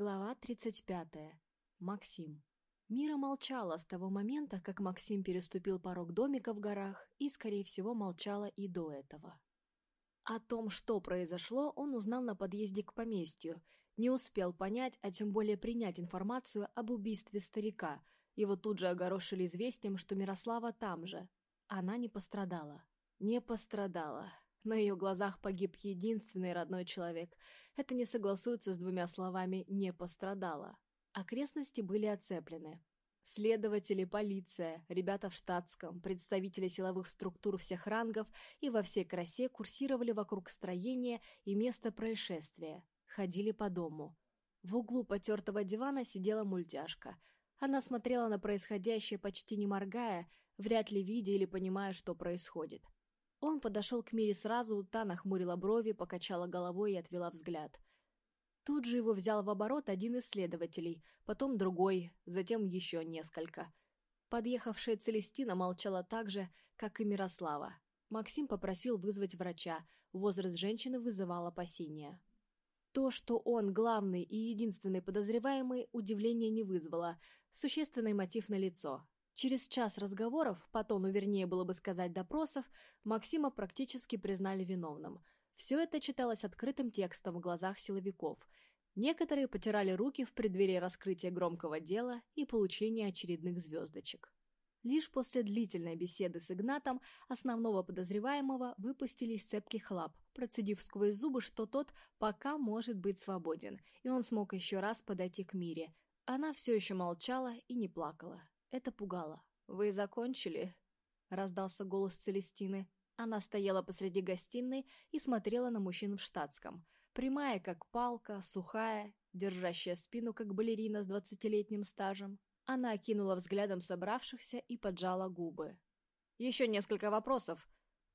Глава 35. Максим. Мира молчала с того момента, как Максим переступил порог домика в горах, и, скорее всего, молчала и до этого. О том, что произошло, он узнал на подъезде к поместью, не успел понять, а тем более принять информацию об убийстве старика. Его тут же огорошили известием, что Мирослава там же. Она не пострадала. Не пострадала. На ее глазах погиб единственный родной человек. Это не согласуется с двумя словами «не пострадала». Окрестности были оцеплены. Следователи, полиция, ребята в штатском, представители силовых структур всех рангов и во всей красе курсировали вокруг строения и места происшествия. Ходили по дому. В углу потертого дивана сидела мультяшка. Она смотрела на происходящее почти не моргая, вряд ли видя или понимая, что происходит. Он подошел к Мире сразу, та нахмурила брови, покачала головой и отвела взгляд. Тут же его взял в оборот один из следователей, потом другой, затем еще несколько. Подъехавшая Целестина молчала так же, как и Мирослава. Максим попросил вызвать врача, возраст женщины вызывал опасения. То, что он главный и единственный подозреваемый, удивления не вызвало, существенный мотив налицо. Через час разговоров, по тону вернее было бы сказать допросов, Максима практически признали виновным. Все это читалось открытым текстом в глазах силовиков. Некоторые потирали руки в преддверии раскрытия громкого дела и получения очередных звездочек. Лишь после длительной беседы с Игнатом основного подозреваемого выпустили из цепких лап, процедив сквозь зубы, что тот пока может быть свободен, и он смог еще раз подойти к Мире. Она все еще молчала и не плакала. Это пугало. «Вы закончили?» — раздался голос Целестины. Она стояла посреди гостиной и смотрела на мужчин в штатском. Прямая, как палка, сухая, держащая спину, как балерина с двадцатилетним стажем. Она окинула взглядом собравшихся и поджала губы. «Еще несколько вопросов»,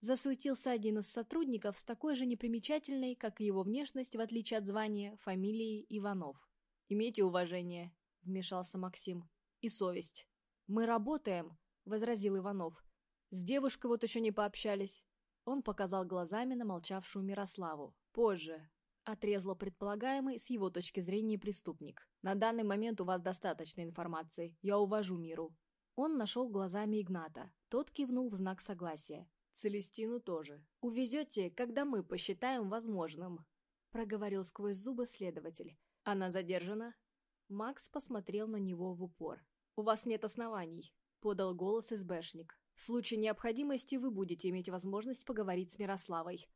Засуетился один из сотрудников с такой же непримечательной, как и его внешность, в отличие от звания, фамилией Иванов. «Имейте уважение», — вмешался Максим, — «и совесть». «Мы работаем», — возразил Иванов. «С девушкой вот еще не пообщались». Он показал глазами на молчавшую Мирославу. «Позже», — отрезал предполагаемый с его точки зрения преступник. «На данный момент у вас достаточно информации. Я увожу миру». Он нашел глазами Игната. Тот кивнул в знак согласия. «Целестину тоже. Увезете, когда мы посчитаем возможным», — проговорил сквозь зубы следователь. «Она задержана?» Макс посмотрел на него в упор. «У вас нет оснований», — подал голос СБшник. «В случае необходимости вы будете иметь возможность поговорить с Мирославой».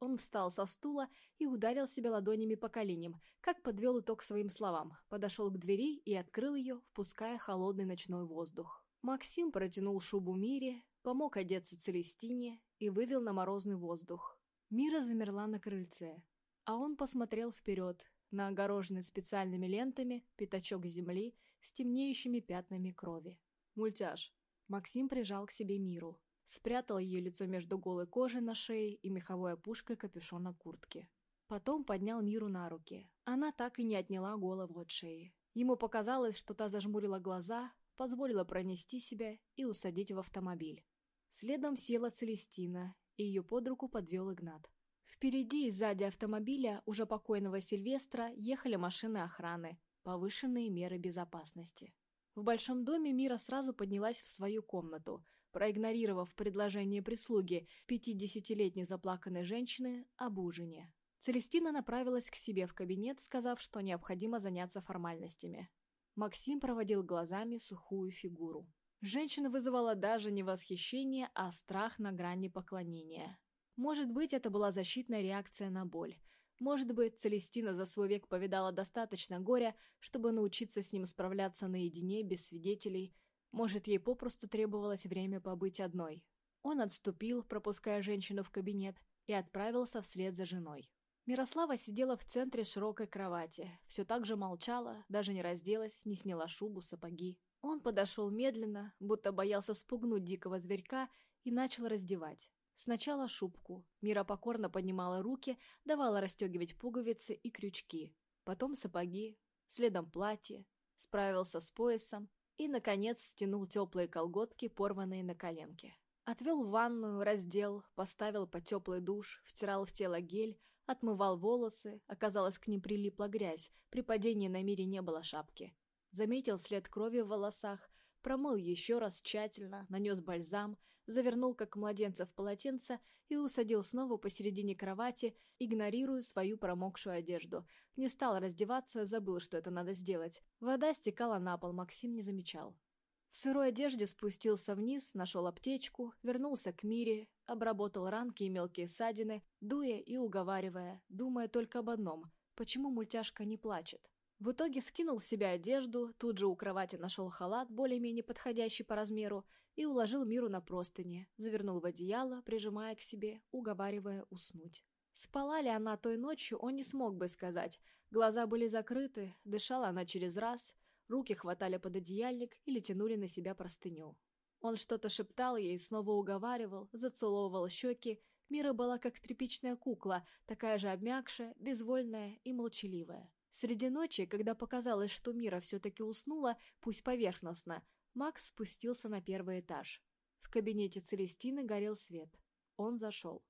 Он встал со стула и ударил себя ладонями по коленям, как подвел итог своим словам, подошел к двери и открыл ее, впуская холодный ночной воздух. Максим протянул шубу Мире, помог одеться Целестине и вывел на морозный воздух. Мира замерла на крыльце, а он посмотрел вперед, на огороженный специальными лентами пятачок земли с темнеющими пятнами крови. Мультяж. Максим прижал к себе Миру. Спрятал ее лицо между голой кожей на шее и меховой опушкой капюшона куртки. Потом поднял Миру на руки. Она так и не отняла голову от шеи. Ему показалось, что та зажмурила глаза, позволила пронести себя и усадить в автомобиль. Следом села Целестина, и ее под руку подвел Игнат. Впереди и сзади автомобиля уже покойного Сильвестра ехали машины охраны, повышенные меры безопасности. В большом доме Мира сразу поднялась в свою комнату, проигнорировав предложение прислуги пятидесятилетней заплаканной женщины об ужине. Целестина направилась к себе в кабинет, сказав, что необходимо заняться формальностями. Максим проводил глазами сухую фигуру. Женщина вызывала даже не восхищение, а страх на грани поклонения. Может быть, это была защитная реакция на боль – может быть, Целестина за свой век повидала достаточно горя, чтобы научиться с ним справляться наедине, без свидетелей. Может, ей попросту требовалось время побыть одной. Он отступил, пропуская женщину в кабинет, и отправился вслед за женой. Мирослава сидела в центре широкой кровати, все так же молчала, даже не разделась, не сняла шубу, сапоги. Он подошел медленно, будто боялся спугнуть дикого зверька, и начал раздевать. Сначала шубку. Мира покорно поднимала руки, давала расстегивать пуговицы и крючки. Потом сапоги, следом платье, справился с поясом и, наконец, стянул теплые колготки, порванные на коленке. Отвел в ванную, раздел, поставил под теплый душ, втирал в тело гель, Отмывал волосы, оказалось, к ним прилипла грязь, при падении на мире не было шапки. Заметил след крови в волосах, промыл еще раз тщательно, нанес бальзам, завернул как младенца в полотенце и усадил снова посередине кровати, игнорируя свою промокшую одежду. Не стал раздеваться, забыл, что это надо сделать. Вода стекала на пол, Максим не замечал. В сырой одежде спустился вниз, нашел аптечку, вернулся к Мире, обработал ранки и мелкие ссадины, дуя и уговаривая, думая только об одном – почему мультяшка не плачет. В итоге скинул с себя одежду, тут же у кровати нашел халат, более-менее подходящий по размеру, и уложил Миру на простыни, завернул в одеяло, прижимая к себе, уговаривая уснуть. Спала ли она той ночью, он не смог бы сказать. Глаза были закрыты, дышала она через раз, Руки хватали под одеяльник или тянули на себя простыню. Он что-то шептал ей, снова уговаривал, зацеловывал щеки. Мира была как тряпичная кукла, такая же обмякшая, безвольная и молчаливая. Среди ночи, когда показалось, что Мира все-таки уснула, пусть поверхностно, Макс спустился на первый этаж. В кабинете Целестины горел свет. Он зашел.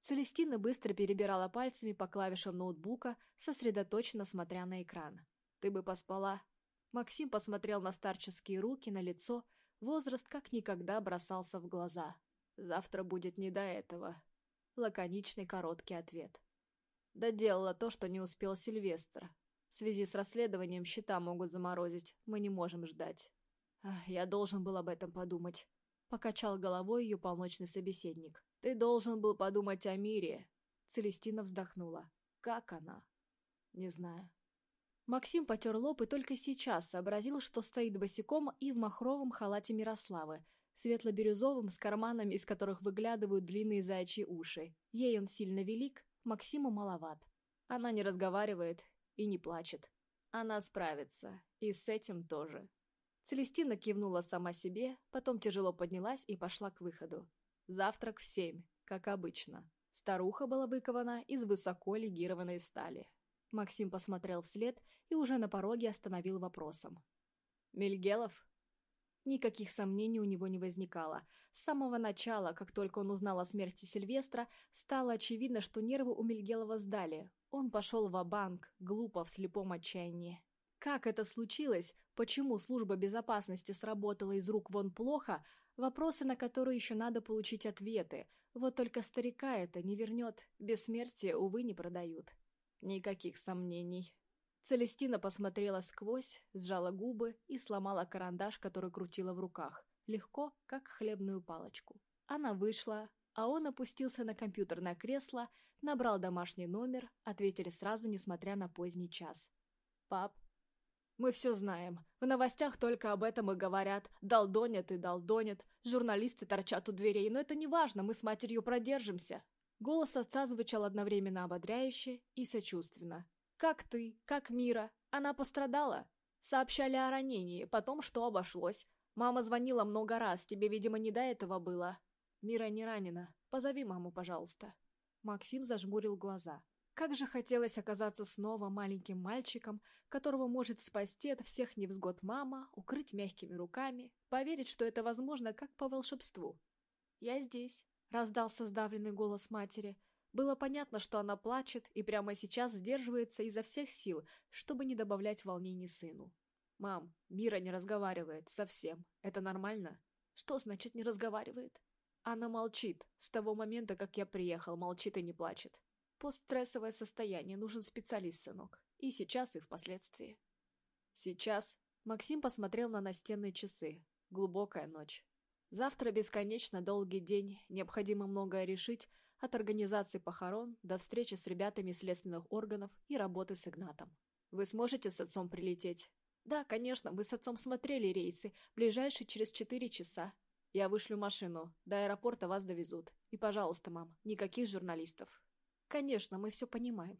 Целестина быстро перебирала пальцами по клавишам ноутбука, сосредоточенно смотря на экран. «Ты бы поспала», Максим посмотрел на старческие руки, на лицо. Возраст как никогда бросался в глаза. «Завтра будет не до этого». Лаконичный короткий ответ. Доделала то, что не успел Сильвестр. В связи с расследованием счета могут заморозить. Мы не можем ждать. я должен был об этом подумать. Покачал головой ее полночный собеседник. Ты должен был подумать о мире. Целестина вздохнула. Как она? Не знаю. Максим потер лоб и только сейчас сообразил, что стоит босиком и в махровом халате Мирославы, светло-бирюзовым, с карманами, из которых выглядывают длинные заячьи уши. Ей он сильно велик, Максиму маловат. Она не разговаривает и не плачет. Она справится, и с этим тоже. Целестина кивнула сама себе, потом тяжело поднялась и пошла к выходу. Завтрак в семь, как обычно. Старуха была выкована из высоко легированной стали. Максим посмотрел вслед и уже на пороге остановил вопросом. «Мельгелов?» Никаких сомнений у него не возникало. С самого начала, как только он узнал о смерти Сильвестра, стало очевидно, что нервы у Мельгелова сдали. Он пошел в банк глупо, в слепом отчаянии. Как это случилось, почему служба безопасности сработала из рук вон плохо, вопросы, на которые еще надо получить ответы. Вот только старика это не вернет, бессмертие, увы, не продают. Никаких сомнений. Целестина посмотрела сквозь, сжала губы и сломала карандаш, который крутила в руках, легко, как хлебную палочку. Она вышла, а он опустился на компьютерное кресло, набрал домашний номер, ответили сразу, несмотря на поздний час. «Пап?» «Мы все знаем. В новостях только об этом и говорят. Долдонят и долдонят. Журналисты торчат у дверей, но это не важно, мы с матерью продержимся». Голос отца звучал одновременно ободряюще и сочувственно. «Как ты? Как Мира? Она пострадала?» Сообщали о ранении, потом что обошлось. Мама звонила много раз, тебе, видимо, не до этого было. Мира не ранена. Позови маму, пожалуйста. Максим зажмурил глаза. Как же хотелось оказаться снова маленьким мальчиком, которого может спасти от всех невзгод мама, укрыть мягкими руками, поверить, что это возможно как по волшебству. «Я здесь», — раздался сдавленный голос матери. Было понятно, что она плачет и прямо сейчас сдерживается изо всех сил, чтобы не добавлять волнений сыну. «Мам, Мира не разговаривает, совсем. Это нормально?» «Что значит не разговаривает?» Она молчит. С того момента, как я приехал, молчит и не плачет. Постстрессовое состояние, нужен специалист, сынок. И сейчас, и впоследствии. Сейчас Максим посмотрел на настенные часы. Глубокая ночь. Завтра бесконечно долгий день, необходимо многое решить, от организации похорон до встречи с ребятами следственных органов и работы с Игнатом. Вы сможете с отцом прилететь? Да, конечно, мы с отцом смотрели рейсы, ближайшие через четыре часа. Я вышлю машину, до аэропорта вас довезут. И, пожалуйста, мам, никаких журналистов. Конечно, мы все понимаем.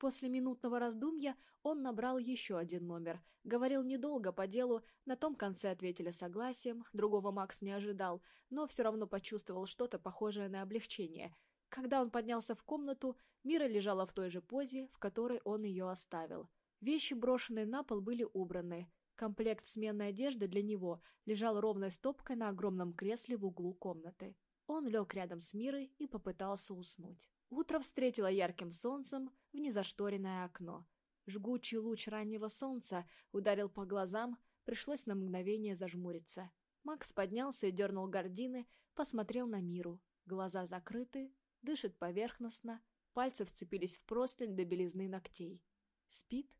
После минутного раздумья он набрал еще один номер. Говорил недолго по делу, на том конце ответили согласием, другого Макс не ожидал, но все равно почувствовал что-то похожее на облегчение. Когда он поднялся в комнату, Мира лежала в той же позе, в которой он ее оставил. Вещи, брошенные на пол, были убраны. Комплект сменной одежды для него лежал ровной стопкой на огромном кресле в углу комнаты. Он лег рядом с Мирой и попытался уснуть. Утро встретило ярким солнцем в незашторенное окно. Жгучий луч раннего солнца ударил по глазам, пришлось на мгновение зажмуриться. Макс поднялся и дернул гардины, посмотрел на миру. Глаза закрыты, дышит поверхностно, пальцы вцепились в простынь до белизны ногтей. Спит?